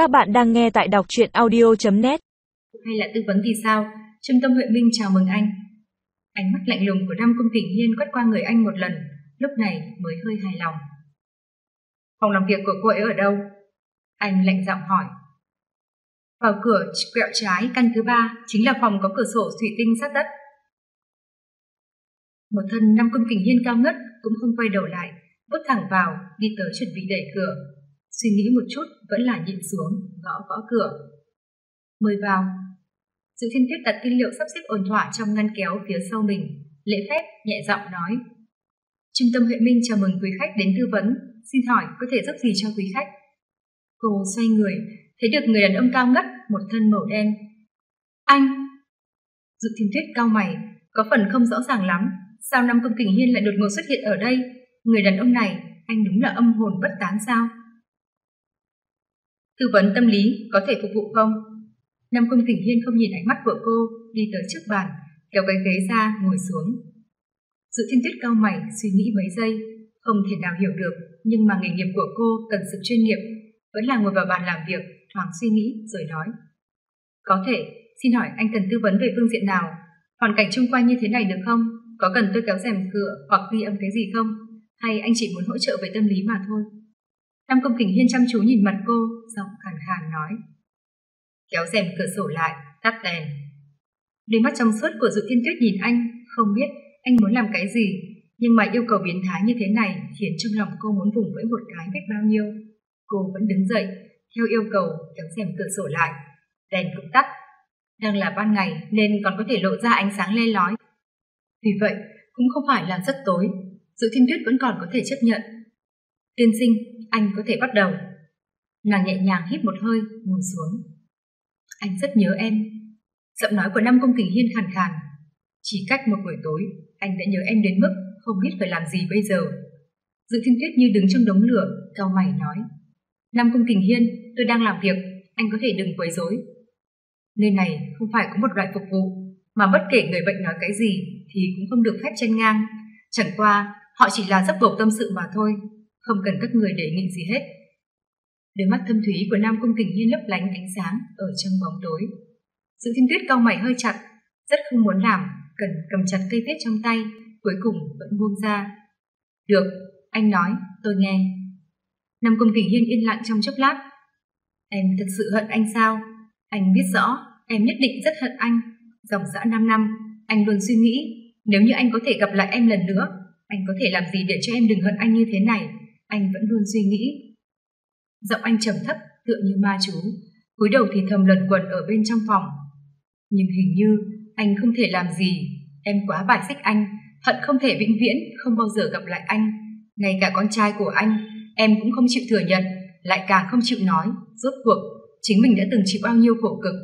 Các bạn đang nghe tại đọc truyện audio.net Hay là tư vấn thì sao? Trung tâm Huệ Minh chào mừng anh. Ánh mắt lạnh lùng của Nam Công Kình Hiên quét qua người anh một lần, lúc này mới hơi hài lòng. Phòng làm việc của cô ấy ở đâu? Anh lạnh giọng hỏi. Vào cửa quẹo trái căn thứ ba chính là phòng có cửa sổ thủy tinh sát đất. Một thân Nam Công Kình Hiên cao ngất cũng không quay đầu lại, bước thẳng vào, đi tới chuẩn bị đẩy cửa. Suy nghĩ một chút vẫn là nhịn xuống, gõ gõ cửa. Mời vào. Dự thiên tiếp đặt tin liệu sắp xếp ổn thỏa trong ngăn kéo phía sau mình, lễ phép, nhẹ giọng nói. Trung tâm Huệ Minh chào mừng quý khách đến tư vấn, xin hỏi có thể giúp gì cho quý khách? Cô xoay người, thấy được người đàn ông cao ngất, một thân màu đen. Anh! Dự thiên tuyết cao mày, có phần không rõ ràng lắm, sao năm công kình hiên lại đột ngột xuất hiện ở đây? Người đàn ông này, anh đúng là âm hồn bất tán sao? Tư vấn tâm lý có thể phục vụ không? Nam Cung Kỳnh Hiên không nhìn ánh mắt của cô, đi tới trước bàn, kéo cái ghế ra, ngồi xuống. Dự thiên tuyết cao mày, suy nghĩ mấy giây, không thể nào hiểu được, nhưng mà nghề nghiệp của cô cần sự chuyên nghiệp, vẫn là ngồi vào bàn làm việc, thoáng suy nghĩ rồi nói. Có thể, xin hỏi anh cần tư vấn về phương diện nào? Hoàn cảnh chung quanh như thế này được không? Có cần tôi kéo rèm cửa hoặc ghi âm cái gì không? Hay anh chỉ muốn hỗ trợ về tâm lý mà thôi? Nam Công Kình Hiên chăm chú nhìn mặt cô, giọng khàn khàn nói. Kéo rèm cửa sổ lại, tắt đèn. Đôi mắt trong suốt của Dự Thiên Tuyết nhìn anh, không biết anh muốn làm cái gì, nhưng mà yêu cầu biến thái như thế này khiến trong lòng cô muốn vùng vẫy một cái biết bao nhiêu. Cô vẫn đứng dậy, theo yêu cầu kéo rèm cửa sổ lại, đèn cũng tắt. Đang là ban ngày nên còn có thể lộ ra ánh sáng le lói. Vì vậy, cũng không phải là rất tối, Dự Thiên Tuyết vẫn còn có thể chấp nhận. Tiên sinh, anh có thể bắt đầu. Nàng nhẹ nhàng hít một hơi, ngồi xuống. Anh rất nhớ em. Giọng nói của Năm Công Kình Hiên khàn khàn. Chỉ cách một buổi tối, anh đã nhớ em đến mức không biết phải làm gì bây giờ. Dự thiên tuyết như đứng trong đống lửa, cao mày nói. Năm Công Kình Hiên, tôi đang làm việc, anh có thể đừng quấy rối. Nơi này không phải có một loại phục vụ, mà bất kể người bệnh nói cái gì thì cũng không được phép chen ngang. Chẳng qua, họ chỉ là dốc bầu tâm sự mà thôi, không cần các người đề nghị gì hết. Đôi mắt thâm thúy của Nam Cung Kình Hiên lấp lánh ánh sáng ở trong bóng tối. Sự thiên tuyết cao mày hơi chặt, rất không muốn làm, cần cầm chặt cây viết trong tay, cuối cùng vẫn buông ra. Được, anh nói, tôi nghe. Nam Cung Kình Hiên yên lặng trong chốc lát. Em thật sự hận anh sao? Anh biết rõ, em nhất định rất hận anh. Dòng dã 5 năm, anh luôn suy nghĩ, nếu như anh có thể gặp lại em lần nữa, anh có thể làm gì để cho em đừng hận anh như thế này? Anh vẫn luôn suy nghĩ, Giọng anh trầm thấp tựa như ma chú, cúi đầu thì thầm lần quẩn ở bên trong phòng. Nhưng hình như anh không thể làm gì, em quá bài xích anh, hận không thể vĩnh viễn không bao giờ gặp lại anh. Ngay cả con trai của anh, em cũng không chịu thừa nhận, lại càng không chịu nói, rốt cuộc, chính mình đã từng chịu bao nhiêu khổ cực.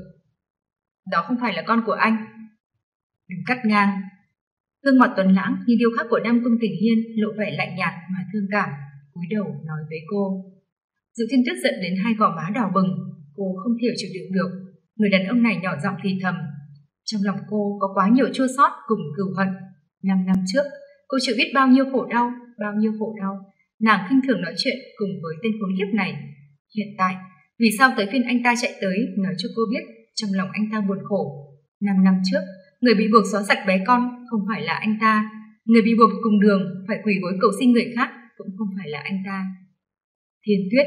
Đó không phải là con của anh. Đừng cắt ngang. Gương mặt tuấn lãng như điêu khắc của Nam Cung Tỉnh Hiên lộ vẻ lạnh nhạt mà thương cảm, cúi đầu nói với cô. Dự thiên tuyết giận đến hai gò má đỏ bừng, cô không thể chịu đựng được. Người đàn ông này nhỏ giọng thì thầm. Trong lòng cô có quá nhiều chua xót cùng cừu hận. Năm năm trước, cô chịu biết bao nhiêu khổ đau, bao nhiêu khổ đau. Nàng khinh thường nói chuyện cùng với tên khốn kiếp này. Hiện tại, vì sao tới phiên anh ta chạy tới nói cho cô biết trong lòng anh ta buồn khổ. Năm năm trước, người bị buộc xóa sạch bé con không phải là anh ta. Người bị buộc cùng đường phải quỳ gối cầu xin người khác cũng không phải là anh ta. Thiên tuyết,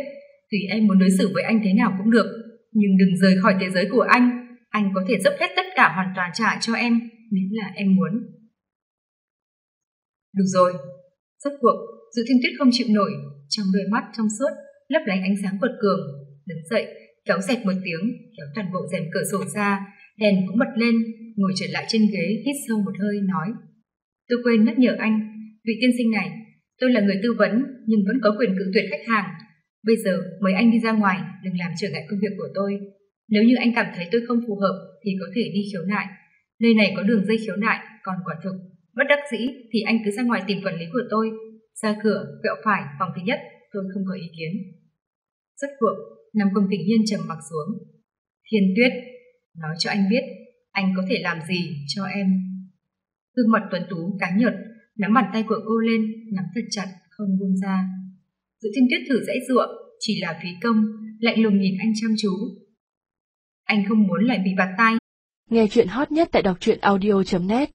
Tùy em muốn đối xử với anh thế nào cũng được, nhưng đừng rời khỏi thế giới của anh. Anh có thể dốc hết tất cả hoàn toàn trả cho em, nếu là em muốn. Được rồi. Rốt cuộc, Dự Thiên Tuyết không chịu nổi, trong đôi mắt trong suốt, lấp lánh ánh sáng quật cường. Đứng dậy, kéo dẹt một tiếng, kéo toàn bộ rèm cửa sổ ra, đèn cũng bật lên, ngồi trở lại trên ghế, hít sâu một hơi, nói. Tôi quên nhắc nhở anh, vị tiên sinh này, tôi là người tư vấn, nhưng vẫn có quyền cự tuyệt khách hàng, Bây giờ mời anh đi ra ngoài, đừng làm trở ngại công việc của tôi. Nếu như anh cảm thấy tôi không phù hợp thì có thể đi khiếu nại. Nơi này có đường dây khiếu nại, còn quả thực. Bất đắc dĩ thì anh cứ ra ngoài tìm quản lý của tôi. Ra cửa, quẹo phải, phòng thứ nhất, tôi không có ý kiến. Rất cuộc, nằm công tình hiên trầm mặc xuống. Thiên tuyết, nói cho anh biết, anh có thể làm gì cho em. Gương mặt tuấn tú cá nhợt, nắm bàn tay của cô lên, nắm thật chặt, không buông ra. Dự thiên tuyết thử dãy dụa, chỉ là phí công, lạnh lùng nhìn anh chăm chú. Anh không muốn lại bị bạt tay. Nghe chuyện hot nhất tại đọc truyện audio.net